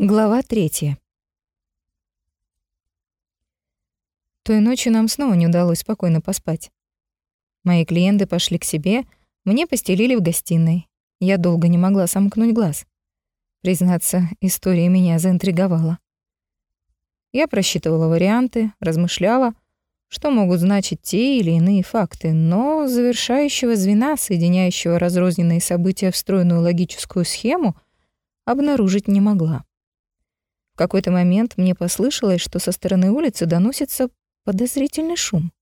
Глава третья. Той ночью нам снова не удалось спокойно поспать. Мои клиенты пошли к себе, мне постелили в гостиной. Я долго не могла сомкнуть глаз. Признаться, история меня заинтриговала. Я просчитывала варианты, размышляла, что могут значить те или иные факты, но завершающего звена, соединяющего разрозненные события в стройную логическую схему, обнаружить не могла какой-то момент мне послышалось, что со стороны улицы доносится подозрительный шум.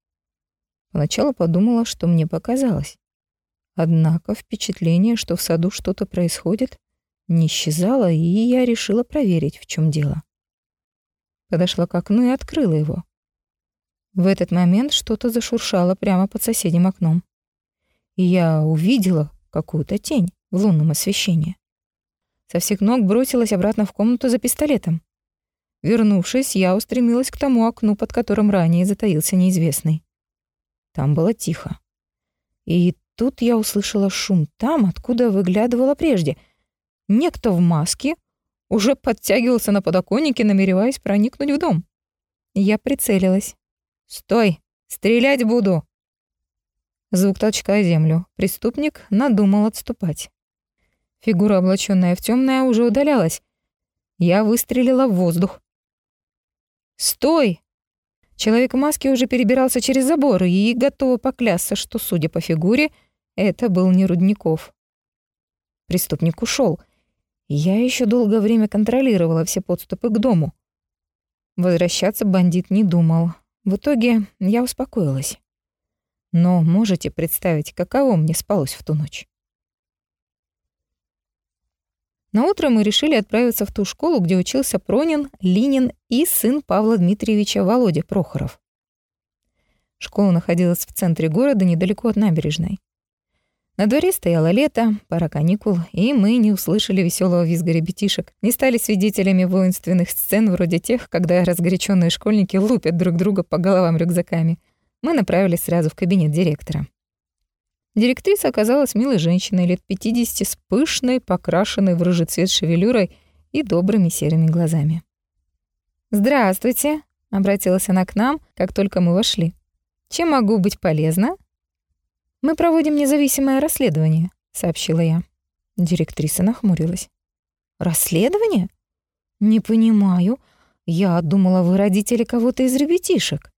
Поначалу подумала, что мне показалось. Однако впечатление, что в саду что-то происходит, не исчезало, и я решила проверить, в чем дело. Подошла к окну и открыла его. В этот момент что-то зашуршало прямо под соседним окном. И я увидела какую-то тень в лунном освещении. Со всех ног бросилась обратно в комнату за пистолетом. Вернувшись, я устремилась к тому окну, под которым ранее затаился неизвестный. Там было тихо. И тут я услышала шум там, откуда выглядывала прежде. Некто в маске уже подтягивался на подоконнике, намереваясь проникнуть в дом. Я прицелилась. «Стой! Стрелять буду!» Звук толчка о землю. Преступник надумал отступать. Фигура, облаченная в темное, уже удалялась. Я выстрелила в воздух. «Стой!» Человек в маске уже перебирался через забор и готова поклясться, что, судя по фигуре, это был не Рудников. Преступник ушел. Я еще долгое время контролировала все подступы к дому. Возвращаться бандит не думал. В итоге я успокоилась. Но можете представить, каково мне спалось в ту ночь? На утро мы решили отправиться в ту школу, где учился Пронин, Линин и сын Павла Дмитриевича Володя Прохоров. Школа находилась в центре города, недалеко от набережной. На дворе стояло лето, пора каникул, и мы не услышали веселого визга ребятишек, не стали свидетелями воинственных сцен вроде тех, когда разгоряченные школьники лупят друг друга по головам рюкзаками. Мы направились сразу в кабинет директора. Директриса оказалась милой женщиной лет 50 с пышной, покрашенной в рыжий цвет шевелюрой и добрыми серыми глазами. «Здравствуйте», — обратилась она к нам, как только мы вошли. «Чем могу быть полезна?» «Мы проводим независимое расследование», — сообщила я. Директриса нахмурилась. «Расследование? Не понимаю. Я думала, вы родители кого-то из ребятишек».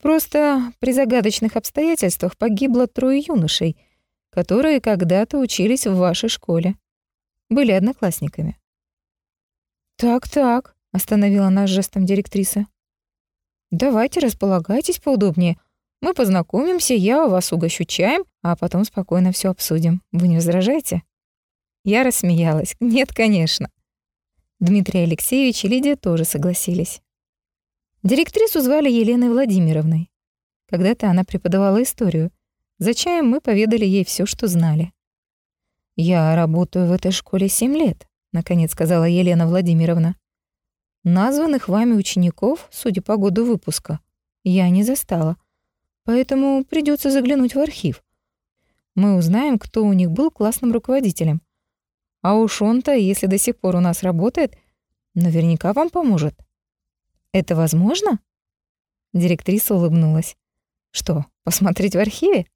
Просто при загадочных обстоятельствах погибло трое юношей, которые когда-то учились в вашей школе. Были одноклассниками. «Так-так», — остановила нас жестом директриса. «Давайте располагайтесь поудобнее. Мы познакомимся, я вас угощу чаем, а потом спокойно все обсудим. Вы не возражаете?» Я рассмеялась. «Нет, конечно». Дмитрий Алексеевич и Лидия тоже согласились. Директрису звали Еленой Владимировной. Когда-то она преподавала историю. За чаем мы поведали ей все, что знали. «Я работаю в этой школе семь лет», — наконец сказала Елена Владимировна. «Названных вами учеников, судя по году выпуска, я не застала, поэтому придется заглянуть в архив. Мы узнаем, кто у них был классным руководителем. А уж он-то, если до сих пор у нас работает, наверняка вам поможет». Это возможно? Директриса улыбнулась. Что, посмотреть в архиве?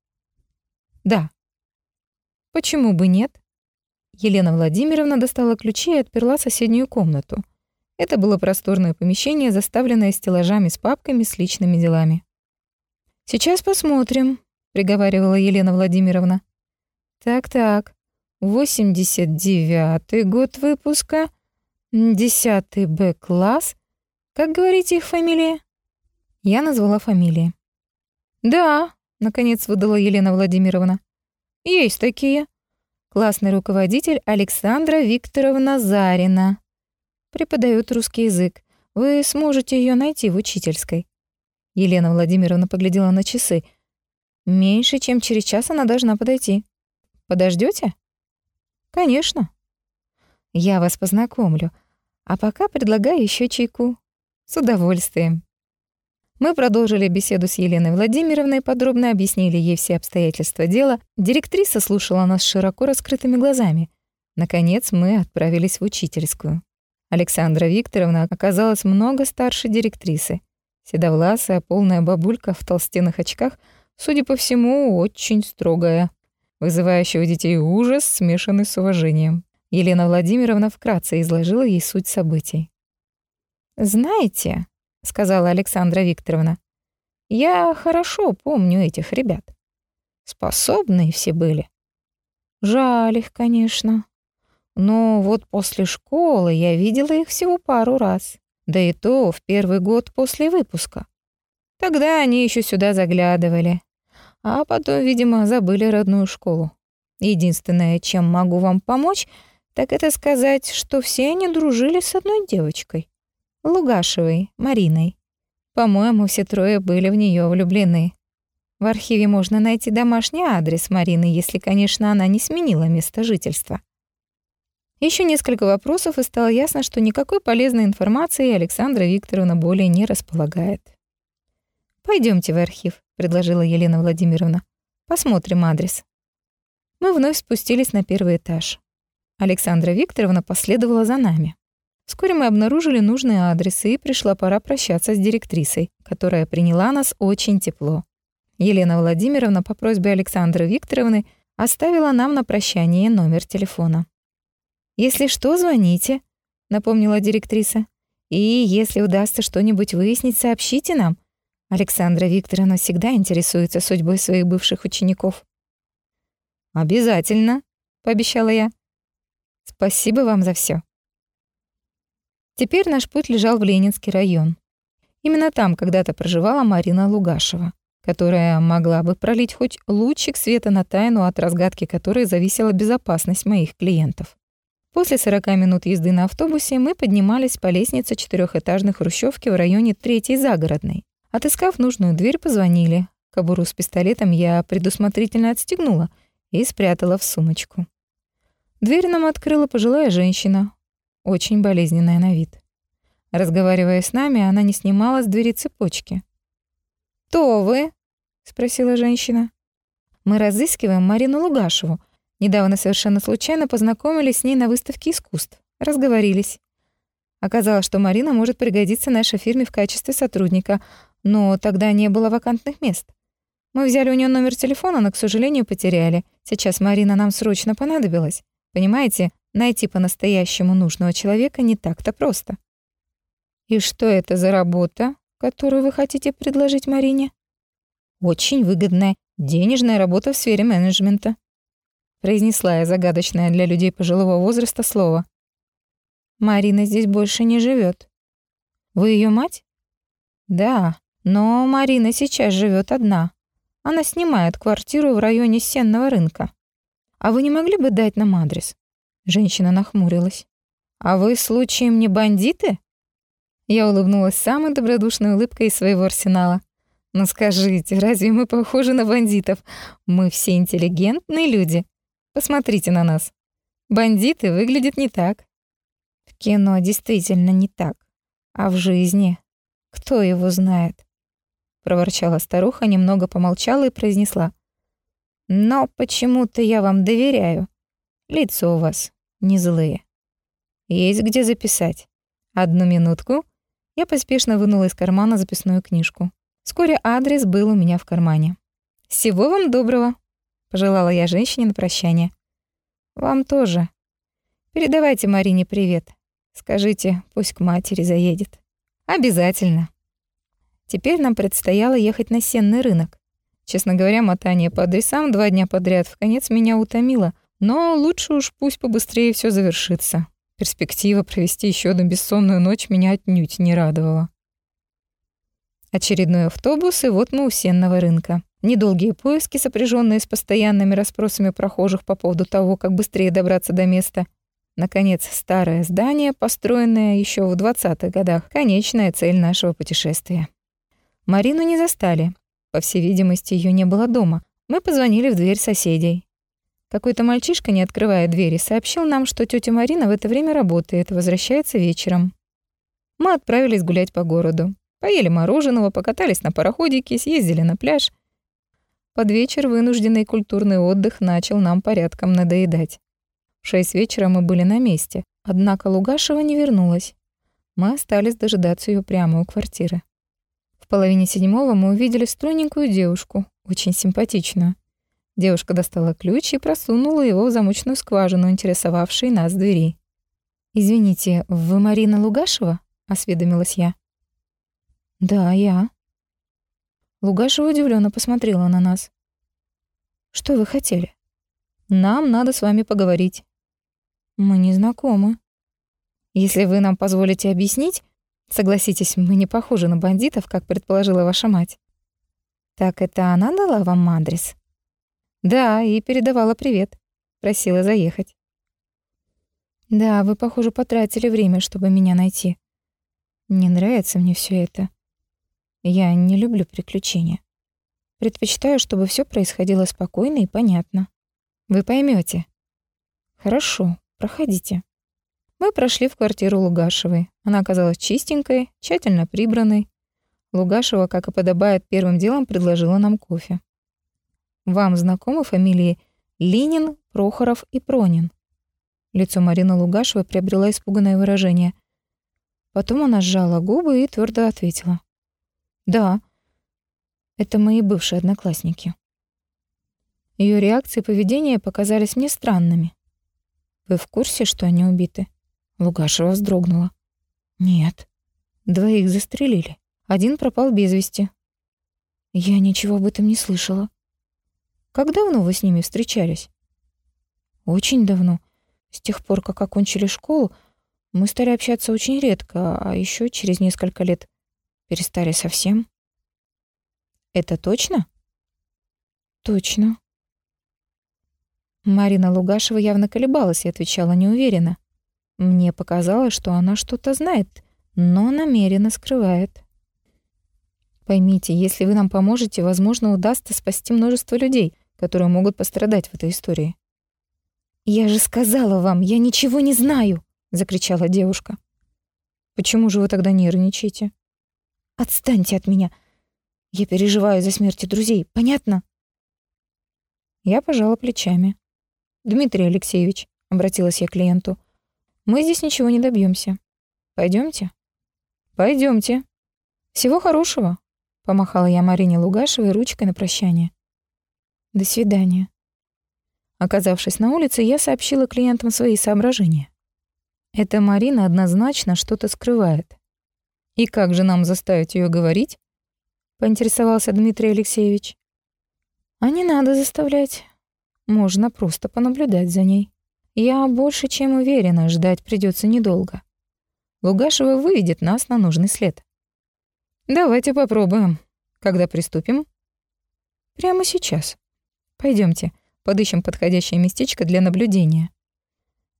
Да. Почему бы нет? Елена Владимировна достала ключи и отперла соседнюю комнату. Это было просторное помещение, заставленное стеллажами с папками с личными делами. «Сейчас посмотрим», — приговаривала Елена Владимировна. «Так-так, 89-й год выпуска, 10 Б-класс, как говорите их фамилии? Я назвала фамилии. Да, наконец выдала Елена Владимировна. Есть такие. Классный руководитель Александра Викторовна Зарина. Преподает русский язык. Вы сможете ее найти в учительской. Елена Владимировна поглядела на часы. Меньше, чем через час она должна подойти. Подождете? Конечно. Я вас познакомлю. А пока предлагаю еще чайку. С удовольствием. Мы продолжили беседу с Еленой Владимировной, подробно объяснили ей все обстоятельства дела. Директриса слушала нас широко раскрытыми глазами. Наконец мы отправились в учительскую. Александра Викторовна оказалась много старше директрисы. Седовласая, полная бабулька в толстенных очках, судя по всему, очень строгая, вызывающая у детей ужас, смешанный с уважением. Елена Владимировна вкратце изложила ей суть событий. «Знаете», — сказала Александра Викторовна, «я хорошо помню этих ребят. Способные все были. Жаль их, конечно. Но вот после школы я видела их всего пару раз. Да и то в первый год после выпуска. Тогда они еще сюда заглядывали. А потом, видимо, забыли родную школу. Единственное, чем могу вам помочь, так это сказать, что все они дружили с одной девочкой. Лугашевой, Мариной. По-моему, все трое были в нее влюблены. В архиве можно найти домашний адрес Марины, если, конечно, она не сменила место жительства. Еще несколько вопросов, и стало ясно, что никакой полезной информации Александра Викторовна более не располагает. Пойдемте в архив», — предложила Елена Владимировна. «Посмотрим адрес». Мы вновь спустились на первый этаж. Александра Викторовна последовала за нами. Вскоре мы обнаружили нужные адресы, и пришла пора прощаться с директрисой, которая приняла нас очень тепло. Елена Владимировна по просьбе Александры Викторовны оставила нам на прощание номер телефона. «Если что, звоните», — напомнила директриса. «И если удастся что-нибудь выяснить, сообщите нам. Александра Викторовна всегда интересуется судьбой своих бывших учеников». «Обязательно», — пообещала я. «Спасибо вам за все. Теперь наш путь лежал в Ленинский район. Именно там когда-то проживала Марина Лугашева, которая могла бы пролить хоть лучик света на тайну, от разгадки которой зависела безопасность моих клиентов. После 40 минут езды на автобусе мы поднимались по лестнице четырехэтажной хрущевки в районе Третьей Загородной. Отыскав нужную дверь, позвонили. Кобуру с пистолетом я предусмотрительно отстегнула и спрятала в сумочку. Дверь нам открыла пожилая женщина, очень болезненная на вид. Разговаривая с нами, она не снимала с двери цепочки. «Кто вы?» — спросила женщина. «Мы разыскиваем Марину Лугашеву», Недавно совершенно случайно познакомились с ней на выставке искусств. Разговорились. Оказалось, что Марина может пригодиться нашей фирме в качестве сотрудника, но тогда не было вакантных мест. Мы взяли у нее номер телефона, но, к сожалению, потеряли. Сейчас Марина нам срочно понадобилась. Понимаете, найти по-настоящему нужного человека не так-то просто. И что это за работа, которую вы хотите предложить Марине? Очень выгодная, денежная работа в сфере менеджмента произнесла я загадочное для людей пожилого возраста слово. Марина здесь больше не живет. Вы ее мать? Да, но Марина сейчас живет одна. Она снимает квартиру в районе Сенного рынка. А вы не могли бы дать нам адрес? Женщина нахмурилась. А вы случаем не бандиты? Я улыбнулась самой добродушной улыбкой из своего арсенала. Ну скажите, разве мы похожи на бандитов? Мы все интеллигентные люди. Посмотрите на нас. Бандиты выглядят не так. В кино действительно не так. А в жизни? Кто его знает? Проворчала старуха, немного помолчала и произнесла. Но почему-то я вам доверяю. Лицо у вас не злые. Есть где записать. Одну минутку. Я поспешно вынула из кармана записную книжку. Вскоре адрес был у меня в кармане. Всего вам доброго пожелала я женщине на прощание. Вам тоже. Передавайте Марине привет. Скажите, пусть к матери заедет. Обязательно. Теперь нам предстояло ехать на сенный рынок. Честно говоря, мотание по адресам два дня подряд в конец меня утомило, но лучше уж пусть побыстрее все завершится. Перспектива провести еще одну бессонную ночь меня отнюдь не радовала. Очередной автобус, и вот мы у сенного рынка. Недолгие поиски, сопряженные с постоянными расспросами прохожих по поводу того, как быстрее добраться до места. Наконец, старое здание, построенное еще в 20-х годах, конечная цель нашего путешествия. Марину не застали. По всей видимости, ее не было дома. Мы позвонили в дверь соседей. Какой-то мальчишка, не открывая двери, сообщил нам, что тетя Марина в это время работает возвращается вечером. Мы отправились гулять по городу. Поели мороженого, покатались на пароходике, съездили на пляж — под вечер вынужденный культурный отдых начал нам порядком надоедать. В шесть вечера мы были на месте. Однако Лугашева не вернулась. Мы остались дожидаться ее прямо у квартиры. В половине седьмого мы увидели стройненькую девушку, очень симпатичную. Девушка достала ключ и просунула его в замочную скважину, интересовавшей нас двери. «Извините, вы Марина Лугашева?» — осведомилась я. «Да, я». Лугашева удивленно посмотрела на нас. «Что вы хотели?» «Нам надо с вами поговорить». «Мы не знакомы». «Если вы нам позволите объяснить, согласитесь, мы не похожи на бандитов, как предположила ваша мать». «Так это она дала вам адрес?» Да, и передавала привет. Просила заехать. Да, вы, похоже, потратили время, чтобы меня найти. Не нравится мне все это. Я не люблю приключения. Предпочитаю, чтобы все происходило спокойно и понятно. Вы поймете. Хорошо, проходите. Мы прошли в квартиру Лугашевой. Она оказалась чистенькой, тщательно прибранной. Лугашева, как и подобает, первым делом предложила нам кофе. Вам знакомы фамилии Линин, Прохоров и Пронин?» Лицо Марины Лугашевой приобрело испуганное выражение. Потом она сжала губы и твердо ответила. «Да, это мои бывшие одноклассники». Ее реакции и поведение показались мне странными. «Вы в курсе, что они убиты?» Лугашева вздрогнула. «Нет. Двоих застрелили. Один пропал без вести». «Я ничего об этом не слышала», как давно вы с ними встречались? Очень давно. С тех пор, как окончили школу, мы стали общаться очень редко, а еще через несколько лет перестали совсем. Это точно? Точно. Марина Лугашева явно колебалась и отвечала неуверенно. Мне показалось, что она что-то знает, но намеренно скрывает. Поймите, если вы нам поможете, возможно, удастся спасти множество людей которые могут пострадать в этой истории. «Я же сказала вам, я ничего не знаю!» — закричала девушка. «Почему же вы тогда нервничаете?» «Отстаньте от меня! Я переживаю за смерти друзей, понятно?» Я пожала плечами. «Дмитрий Алексеевич», — обратилась я к клиенту, — «мы здесь ничего не добьемся. Пойдемте. Пойдемте. Всего хорошего», — помахала я Марине Лугашевой ручкой на прощание. До свидания. Оказавшись на улице, я сообщила клиентам свои соображения. Эта Марина однозначно что-то скрывает. И как же нам заставить ее говорить? поинтересовался Дмитрий Алексеевич. А не надо заставлять. Можно просто понаблюдать за ней. Я больше чем уверена, ждать придется недолго. Лугашева выведет нас на нужный след. Давайте попробуем. Когда приступим? Прямо сейчас. Пойдемте, подыщем подходящее местечко для наблюдения.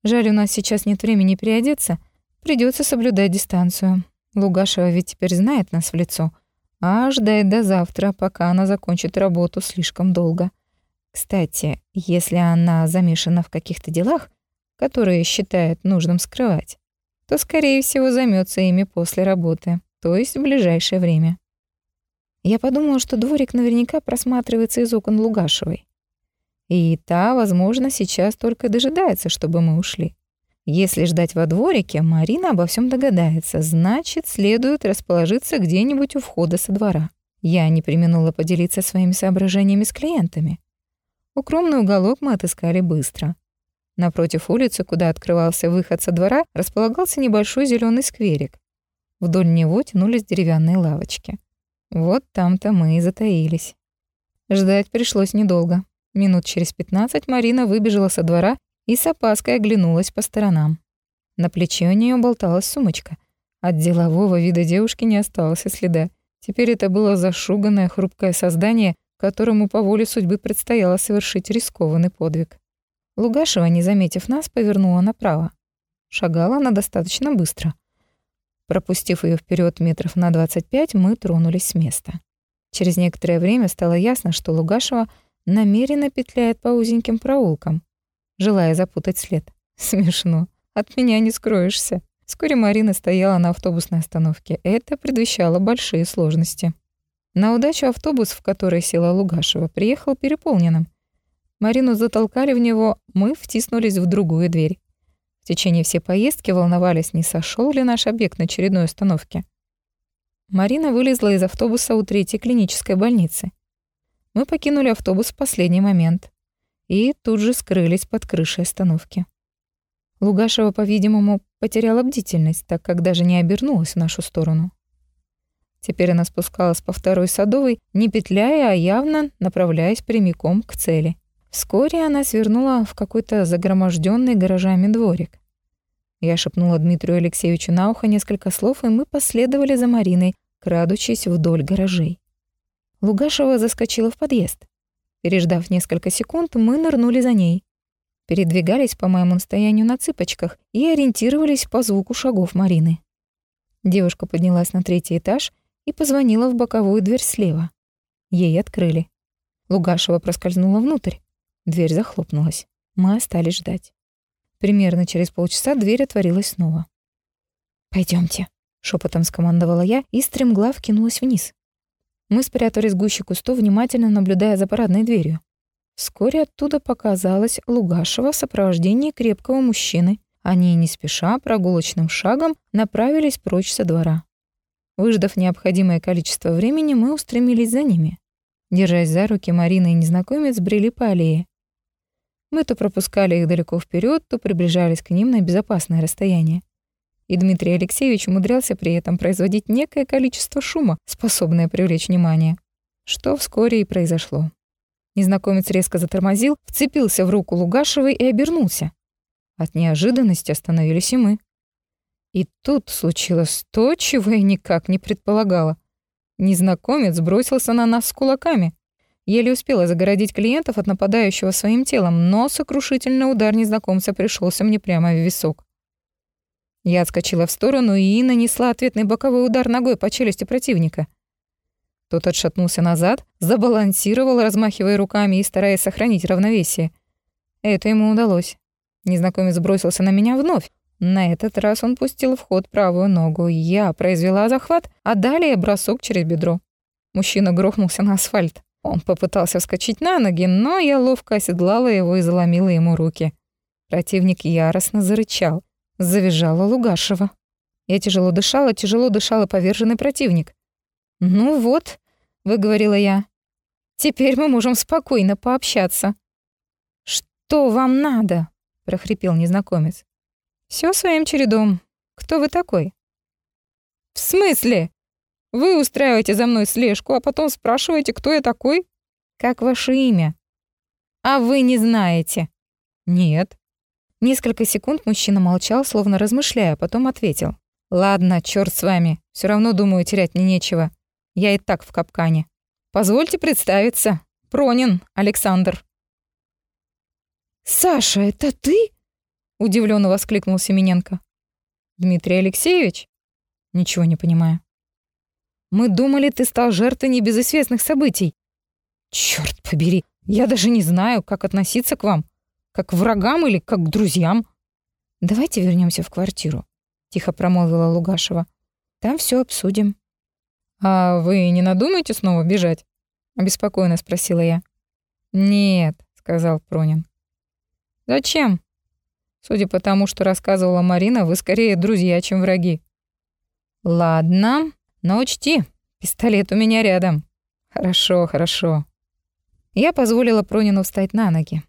Жаль, у нас сейчас нет времени переодеться, придется соблюдать дистанцию. Лугашева ведь теперь знает нас в лицо, а ждать до завтра, пока она закончит работу, слишком долго. Кстати, если она замешана в каких-то делах, которые считает нужным скрывать, то, скорее всего, займется ими после работы, то есть в ближайшее время. Я подумала, что дворик наверняка просматривается из окон Лугашевой. И та, возможно, сейчас только дожидается, чтобы мы ушли. Если ждать во дворике, Марина обо всем догадается, значит, следует расположиться где-нибудь у входа со двора. Я не применула поделиться своими соображениями с клиентами. Укромный уголок мы отыскали быстро. Напротив улицы, куда открывался выход со двора, располагался небольшой зеленый скверик. Вдоль него тянулись деревянные лавочки. Вот там-то мы и затаились. Ждать пришлось недолго. Минут через пятнадцать Марина выбежала со двора и с опаской оглянулась по сторонам. На плече у нее болталась сумочка. От делового вида девушки не осталось и следа. Теперь это было зашуганное хрупкое создание, которому по воле судьбы предстояло совершить рискованный подвиг. Лугашева, не заметив нас, повернула направо. Шагала она достаточно быстро. Пропустив ее вперед метров на 25, мы тронулись с места. Через некоторое время стало ясно, что Лугашева — намеренно петляет по узеньким проулкам, желая запутать след. Смешно. От меня не скроешься. Вскоре Марина стояла на автобусной остановке. Это предвещало большие сложности. На удачу автобус, в который села Лугашева, приехал переполненным. Марину затолкали в него, мы втиснулись в другую дверь. В течение всей поездки волновались, не сошел ли наш объект на очередной остановке. Марина вылезла из автобуса у третьей клинической больницы. Мы покинули автобус в последний момент и тут же скрылись под крышей остановки. Лугашева, по-видимому, потеряла бдительность, так как даже не обернулась в нашу сторону. Теперь она спускалась по второй садовой, не петляя, а явно направляясь прямиком к цели. Вскоре она свернула в какой-то загроможденный гаражами дворик. Я шепнула Дмитрию Алексеевичу на ухо несколько слов, и мы последовали за Мариной, крадучись вдоль гаражей. Лугашева заскочила в подъезд. Переждав несколько секунд, мы нырнули за ней. Передвигались по моему настоянию на цыпочках и ориентировались по звуку шагов Марины. Девушка поднялась на третий этаж и позвонила в боковую дверь слева. Ей открыли. Лугашева проскользнула внутрь. Дверь захлопнулась. Мы остались ждать. Примерно через полчаса дверь отворилась снова. Пойдемте, шепотом скомандовала я и стремглав кинулась вниз. Мы спрятались в гуще кустов, внимательно наблюдая за парадной дверью. Вскоре оттуда показалась Лугашева в сопровождении крепкого мужчины. Они, не спеша, прогулочным шагом направились прочь со двора. Выждав необходимое количество времени, мы устремились за ними. Держась за руки, Марина и незнакомец брели по аллее. Мы то пропускали их далеко вперед, то приближались к ним на безопасное расстояние. И Дмитрий Алексеевич умудрялся при этом производить некое количество шума, способное привлечь внимание. Что вскоре и произошло. Незнакомец резко затормозил, вцепился в руку Лугашевой и обернулся. От неожиданности остановились и мы. И тут случилось то, чего я никак не предполагала. Незнакомец бросился на нас с кулаками. Еле успела загородить клиентов от нападающего своим телом, но сокрушительный удар незнакомца пришелся мне прямо в висок. Я отскочила в сторону и нанесла ответный боковой удар ногой по челюсти противника. Тот отшатнулся назад, забалансировал, размахивая руками и стараясь сохранить равновесие. Это ему удалось. Незнакомец бросился на меня вновь, на этот раз он пустил в ход правую ногу. Я произвела захват, а далее бросок через бедро. Мужчина грохнулся на асфальт. Он попытался вскочить на ноги, но я ловко оседлала его и заломила ему руки. Противник яростно зарычал. Завизжала Лугашева. Я тяжело дышала, тяжело дышала поверженный противник. «Ну вот», — выговорила я, — «теперь мы можем спокойно пообщаться». «Что вам надо?» — прохрипел незнакомец. Все своим чередом. Кто вы такой? В смысле? Вы устраиваете за мной слежку, а потом спрашиваете, кто я такой? Как ваше имя? А вы не знаете? Нет. Несколько секунд мужчина молчал, словно размышляя, а потом ответил. Ладно, черт с вами. Все равно, думаю, терять мне нечего. Я и так в капкане. Позвольте представиться. Пронин Александр. «Саша, это ты?» удивленно воскликнул Семененко. Дмитрий Алексеевич? Ничего не понимаю. Мы думали, ты стал жертвой небезызвестных событий. Черт побери, я даже не знаю, как относиться к вам. Как врагам или как друзьям. Давайте вернемся в квартиру, тихо промолвила Лугашева. Там все обсудим. А вы не надумаете снова бежать? обеспокоенно спросила я. Нет, сказал Пронин. Зачем? Судя по тому, что рассказывала Марина, вы скорее друзья, чем враги. Ладно, но учти, пистолет у меня рядом. Хорошо, хорошо. Я позволила Пронину встать на ноги.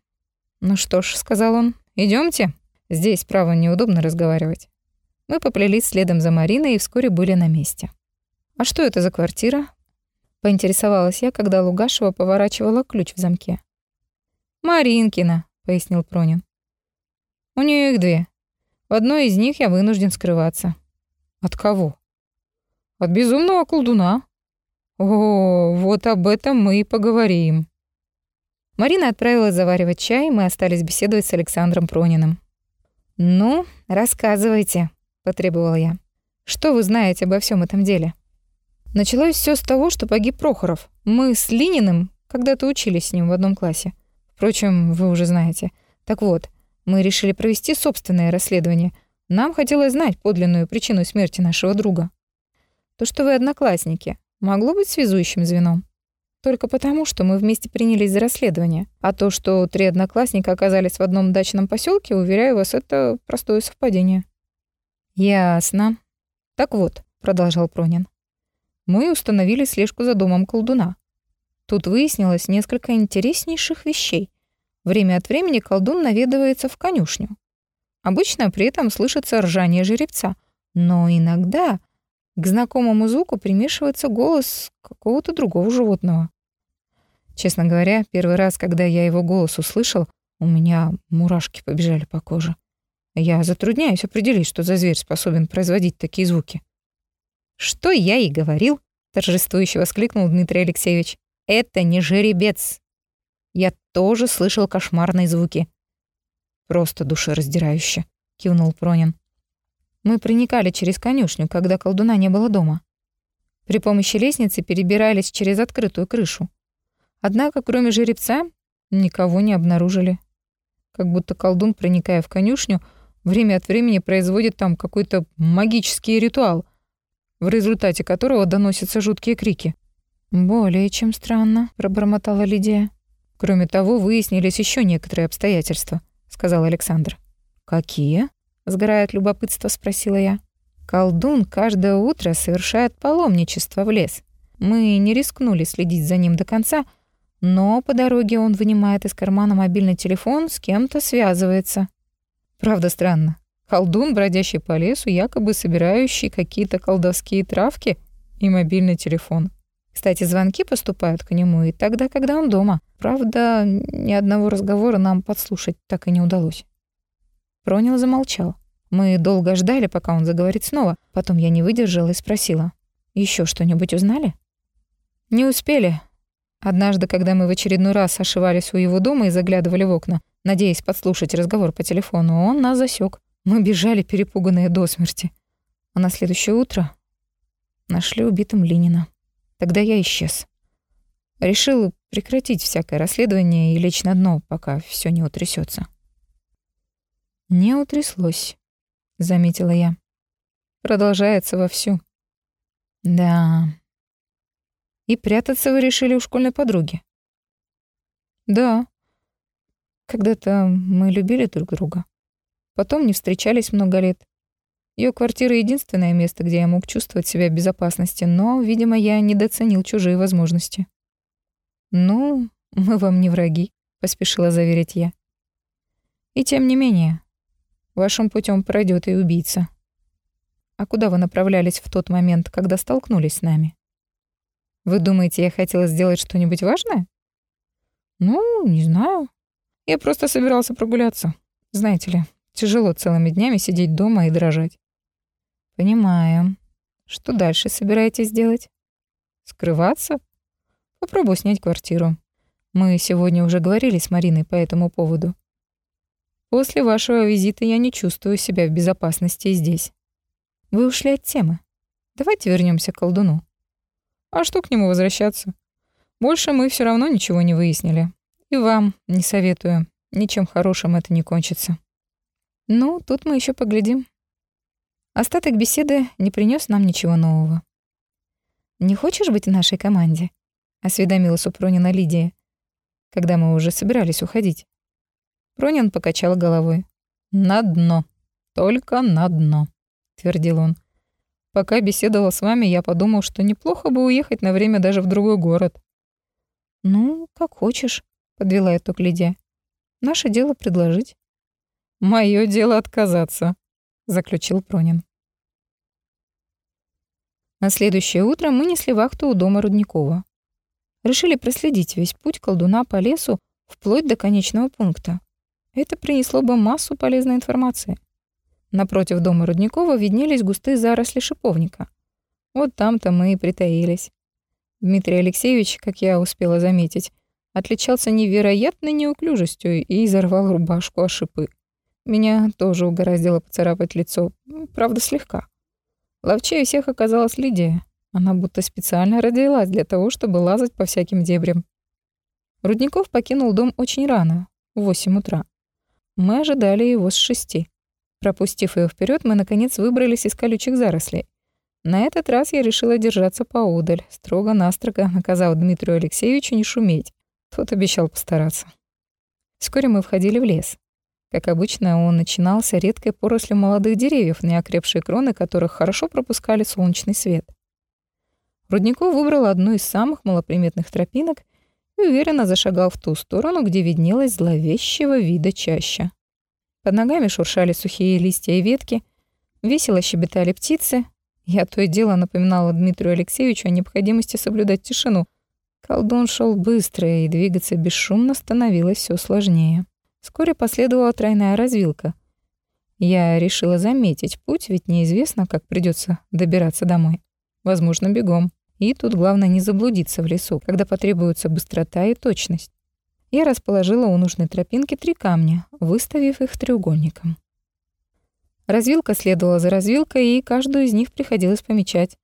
Ну что ж, сказал он, идемте. Здесь, право, неудобно разговаривать. Мы поплелись следом за Мариной и вскоре были на месте. А что это за квартира? Поинтересовалась я, когда Лугашева поворачивала ключ в замке. «Маринкина», — пояснил Пронин. У нее их две. В одной из них я вынужден скрываться. От кого? От безумного колдуна. О, вот об этом мы и поговорим. Марина отправилась заваривать чай, мы остались беседовать с Александром Прониным. «Ну, рассказывайте», — потребовала я. «Что вы знаете обо всем этом деле?» Началось все с того, что погиб Прохоров. Мы с Лининым когда-то учились с ним в одном классе. Впрочем, вы уже знаете. Так вот, мы решили провести собственное расследование. Нам хотелось знать подлинную причину смерти нашего друга. То, что вы одноклассники, могло быть связующим звеном. Только потому, что мы вместе принялись за расследование. А то, что три одноклассника оказались в одном дачном поселке, уверяю вас, это простое совпадение. Ясно. Так вот, продолжал Пронин. Мы установили слежку за домом колдуна. Тут выяснилось несколько интереснейших вещей. Время от времени колдун наведывается в конюшню. Обычно при этом слышится ржание жеребца, но иногда к знакомому звуку примешивается голос какого-то другого животного. Честно говоря, первый раз, когда я его голос услышал, у меня мурашки побежали по коже. Я затрудняюсь определить, что за зверь способен производить такие звуки. «Что я и говорил», — торжествующе воскликнул Дмитрий Алексеевич. «Это не жеребец. Я тоже слышал кошмарные звуки». «Просто душераздирающе», — кивнул Пронин. Мы проникали через конюшню, когда колдуна не было дома. При помощи лестницы перебирались через открытую крышу. Однако, кроме жеребца, никого не обнаружили. Как будто колдун, проникая в конюшню, время от времени производит там какой-то магический ритуал, в результате которого доносятся жуткие крики. «Более чем странно», — пробормотала Лидия. «Кроме того, выяснились еще некоторые обстоятельства», — сказал Александр. «Какие?» — сгорая от любопытства, спросила я. «Колдун каждое утро совершает паломничество в лес. Мы не рискнули следить за ним до конца, — но по дороге он вынимает из кармана мобильный телефон, с кем-то связывается. Правда странно. Колдун, бродящий по лесу, якобы собирающий какие-то колдовские травки и мобильный телефон. Кстати, звонки поступают к нему и тогда, когда он дома. Правда, ни одного разговора нам подслушать так и не удалось. Пронил замолчал. Мы долго ждали, пока он заговорит снова. Потом я не выдержала и спросила. «Еще что-нибудь узнали?» «Не успели», Однажды, когда мы в очередной раз ошивались у его дома и заглядывали в окна, надеясь подслушать разговор по телефону, он нас засек. Мы бежали, перепуганные до смерти. А на следующее утро нашли убитым Ленина. Тогда я исчез. Решил прекратить всякое расследование и лечь на дно, пока все не утрясется. «Не утряслось», — заметила я. «Продолжается вовсю». «Да, и прятаться вы решили у школьной подруги? Да. Когда-то мы любили друг друга. Потом не встречались много лет. Ее квартира — единственное место, где я мог чувствовать себя в безопасности, но, видимо, я недооценил чужие возможности. «Ну, мы вам не враги», — поспешила заверить я. «И тем не менее, вашим путем пройдет и убийца. А куда вы направлялись в тот момент, когда столкнулись с нами?» Вы думаете, я хотела сделать что-нибудь важное? Ну, не знаю. Я просто собирался прогуляться. Знаете ли, тяжело целыми днями сидеть дома и дрожать. Понимаю. Что дальше собираетесь делать? Скрываться? Попробую снять квартиру. Мы сегодня уже говорили с Мариной по этому поводу. После вашего визита я не чувствую себя в безопасности здесь. Вы ушли от темы. Давайте вернемся к колдуну. А что к нему возвращаться? Больше мы все равно ничего не выяснили. И вам не советую. Ничем хорошим это не кончится. Ну, тут мы еще поглядим. Остаток беседы не принес нам ничего нового. «Не хочешь быть в нашей команде?» — осведомилась у Пронина Лидия, когда мы уже собирались уходить. Пронин покачал головой. «На дно. Только на дно», — твердил он. Пока беседовал с вами, я подумал, что неплохо бы уехать на время даже в другой город. Ну, как хочешь, подвела итог Лидия. Наше дело предложить. Мое дело отказаться, заключил Пронин. На следующее утро мы несли вахту у дома Рудникова. Решили проследить весь путь колдуна по лесу вплоть до конечного пункта. Это принесло бы массу полезной информации. Напротив дома Рудникова виднелись густые заросли шиповника. Вот там-то мы и притаились. Дмитрий Алексеевич, как я успела заметить, отличался невероятной неуклюжестью и изорвал рубашку о шипы. Меня тоже угораздило поцарапать лицо, правда, слегка. Ловчее всех оказалась Лидия. Она будто специально родилась для того, чтобы лазать по всяким дебрям. Рудников покинул дом очень рано, в 8 утра. Мы ожидали его с шести. Пропустив ее вперед, мы, наконец, выбрались из колючих зарослей. На этот раз я решила держаться поодаль, строго-настрого наказав Дмитрию Алексеевичу не шуметь. Тот обещал постараться. Вскоре мы входили в лес. Как обычно, он начинался редкой порослью молодых деревьев, неокрепшие кроны которых хорошо пропускали солнечный свет. Рудников выбрал одну из самых малоприметных тропинок и уверенно зашагал в ту сторону, где виднелась зловещего вида чаща. Под ногами шуршали сухие листья и ветки, весело щебетали птицы, я то и дело напоминала Дмитрию Алексеевичу о необходимости соблюдать тишину. Колдун шел быстро, и двигаться бесшумно становилось все сложнее. Вскоре последовала тройная развилка. Я решила заметить путь, ведь неизвестно, как придется добираться домой. Возможно, бегом. И тут главное не заблудиться в лесу, когда потребуется быстрота и точность. Я расположила у нужной тропинки три камня, выставив их треугольником. Развилка следовала за развилкой, и каждую из них приходилось помечать.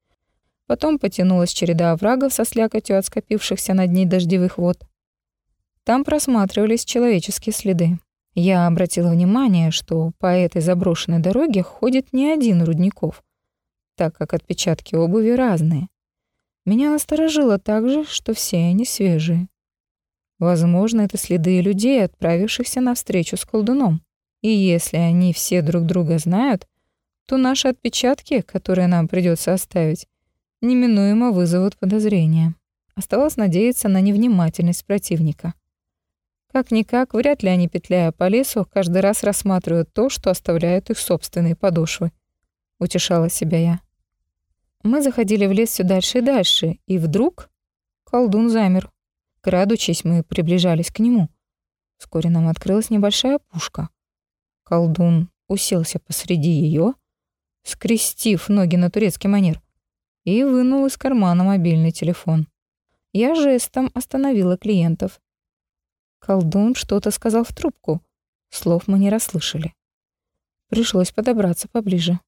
Потом потянулась череда оврагов со слякотью от скопившихся над ней дождевых вод. Там просматривались человеческие следы. Я обратила внимание, что по этой заброшенной дороге ходит не один Рудников, так как отпечатки обуви разные. Меня насторожило также, что все они свежие. Возможно, это следы людей, отправившихся на встречу с колдуном. И если они все друг друга знают, то наши отпечатки, которые нам придется оставить, неминуемо вызовут подозрения. Оставалось надеяться на невнимательность противника. Как-никак, вряд ли они, петляя по лесу, каждый раз рассматривают то, что оставляют их собственные подошвы. Утешала себя я. Мы заходили в лес все дальше и дальше, и вдруг колдун замер. Крадучись, мы приближались к нему. Вскоре нам открылась небольшая пушка. Колдун уселся посреди ее, скрестив ноги на турецкий манер, и вынул из кармана мобильный телефон. Я жестом остановила клиентов. Колдун что-то сказал в трубку. Слов мы не расслышали. Пришлось подобраться поближе.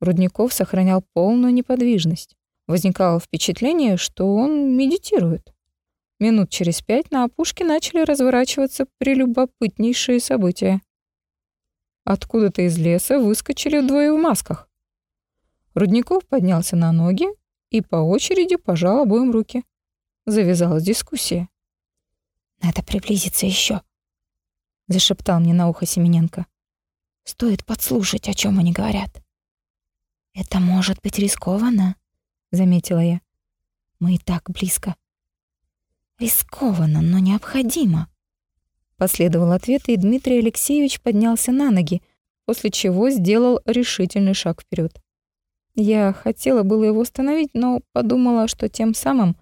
Рудников сохранял полную неподвижность. Возникало впечатление, что он медитирует. Минут через пять на опушке начали разворачиваться прелюбопытнейшие события. Откуда-то из леса выскочили двое в масках. Рудников поднялся на ноги и по очереди пожал обоим руки. Завязалась дискуссия. «Надо приблизиться еще, зашептал мне на ухо Семененко. «Стоит подслушать, о чем они говорят». «Это может быть рискованно», — заметила я. «Мы и так близко». «Рискованно, но необходимо», Последовал ответ, и Дмитрий Алексеевич поднялся на ноги, после чего сделал решительный шаг вперед. Я хотела было его остановить, но подумала, что тем самым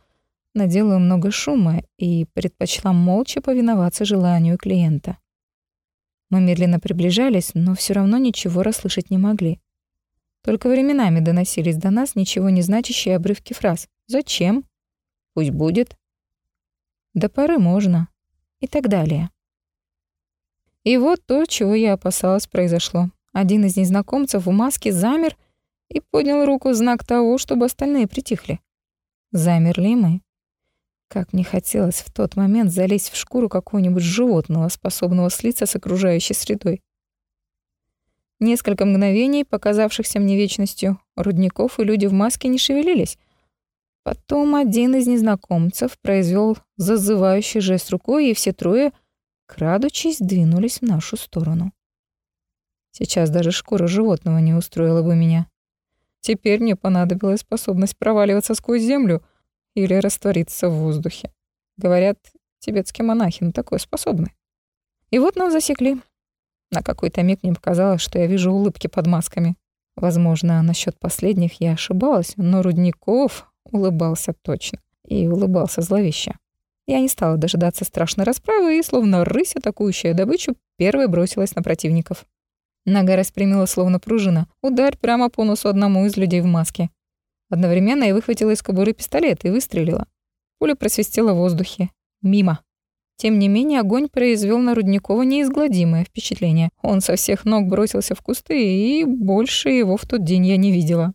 наделаю много шума и предпочла молча повиноваться желанию клиента. Мы медленно приближались, но все равно ничего расслышать не могли. Только временами доносились до нас ничего не значащие обрывки фраз. «Зачем?» «Пусть будет». «До поры можно» и так далее. И вот то, чего я опасалась, произошло. Один из незнакомцев в маске замер и поднял руку в знак того, чтобы остальные притихли. Замерли мы. Как мне хотелось в тот момент залезть в шкуру какого-нибудь животного, способного слиться с окружающей средой. Несколько мгновений, показавшихся мне вечностью, Рудников и люди в маске не шевелились. Потом один из незнакомцев произвел зазывающий жест рукой, и все трое — крадучись, двинулись в нашу сторону. Сейчас даже шкура животного не устроила бы меня. Теперь мне понадобилась способность проваливаться сквозь землю или раствориться в воздухе. Говорят, тибетские монахи на такое способны. И вот нас засекли. На какой-то миг мне показалось, что я вижу улыбки под масками. Возможно, насчет последних я ошибалась, но Рудников улыбался точно. И улыбался зловеще. Я не стала дожидаться страшной расправы и, словно рысь, атакующая добычу, первой бросилась на противников. Нога распрямила словно пружина. Удар прямо по носу одному из людей в маске. Одновременно я выхватила из кобуры пистолет и выстрелила. Пуля просвистела в воздухе. Мимо. Тем не менее, огонь произвел на Рудникова неизгладимое впечатление. Он со всех ног бросился в кусты, и больше его в тот день я не видела.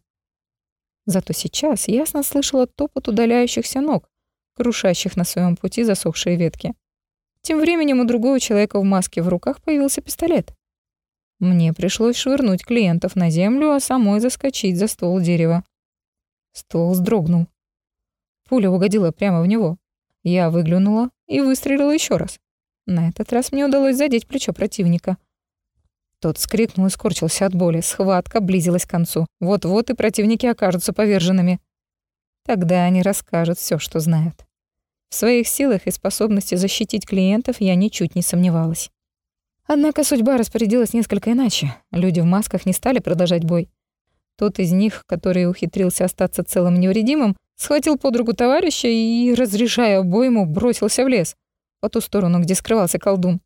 Зато сейчас ясно слышала топот удаляющихся ног, крушащих на своем пути засохшие ветки. Тем временем у другого человека в маске в руках появился пистолет. Мне пришлось швырнуть клиентов на землю, а самой заскочить за ствол дерева. Ствол вздрогнул. Пуля угодила прямо в него. Я выглянула и выстрелила еще раз. На этот раз мне удалось задеть плечо противника. Тот скрикнул и скорчился от боли. Схватка близилась к концу. Вот-вот и противники окажутся поверженными. Тогда они расскажут все, что знают. В своих силах и способности защитить клиентов я ничуть не сомневалась. Однако судьба распорядилась несколько иначе. Люди в масках не стали продолжать бой. Тот из них, который ухитрился остаться целым невредимым, схватил подругу товарища и, разрешая обойму, бросился в лес, по ту сторону, где скрывался колдун.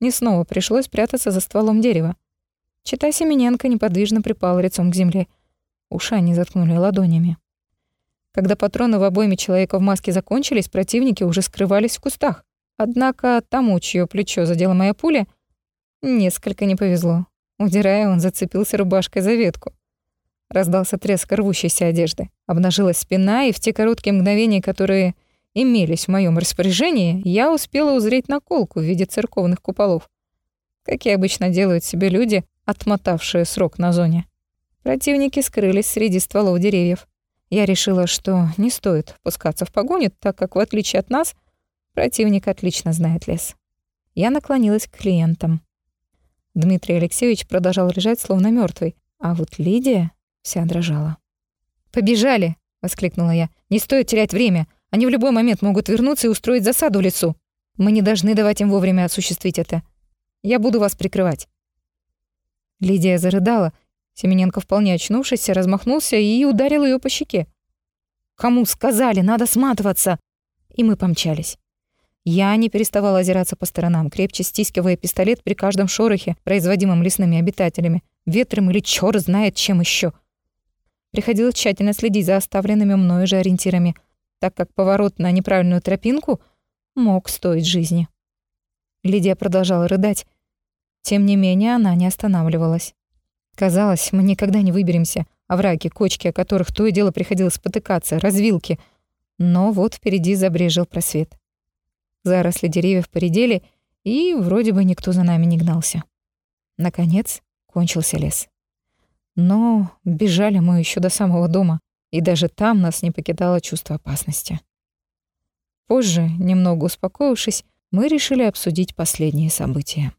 Мне снова пришлось прятаться за стволом дерева. Чита Семененко неподвижно припала лицом к земле. Уши они заткнули ладонями. Когда патроны в обойме человека в маске закончились, противники уже скрывались в кустах. Однако тому, чье плечо задела моя пуля, несколько не повезло. Удирая, он зацепился рубашкой за ветку. Раздался треск рвущейся одежды. Обнажилась спина, и в те короткие мгновения, которые имелись в моем распоряжении, я успела узреть наколку в виде церковных куполов. Какие обычно делают себе люди, отмотавшие срок на зоне. Противники скрылись среди стволов деревьев. Я решила, что не стоит пускаться в погоню, так как, в отличие от нас, противник отлично знает лес. Я наклонилась к клиентам. Дмитрий Алексеевич продолжал лежать, словно мертвый, а вот Лидия вся дрожала. «Побежали!» — воскликнула я. «Не стоит терять время. Они в любой момент могут вернуться и устроить засаду лесу. Мы не должны давать им вовремя осуществить это. Я буду вас прикрывать». Лидия зарыдала, Семененко, вполне очнувшись, размахнулся и ударил ее по щеке. «Кому сказали, надо сматываться!» И мы помчались. Я не переставала озираться по сторонам, крепче стискивая пистолет при каждом шорохе, производимом лесными обитателями, ветром или чёрт знает чем еще. Приходилось тщательно следить за оставленными мною же ориентирами, так как поворот на неправильную тропинку мог стоить жизни. Лидия продолжала рыдать. Тем не менее, она не останавливалась. Казалось, мы никогда не выберемся. Овраги, кочки, о которых то и дело приходилось спотыкаться, развилки. Но вот впереди забрежил просвет. Заросли деревьев поредели, и вроде бы никто за нами не гнался. Наконец кончился лес. Но бежали мы еще до самого дома, и даже там нас не покидало чувство опасности. Позже, немного успокоившись, мы решили обсудить последние события.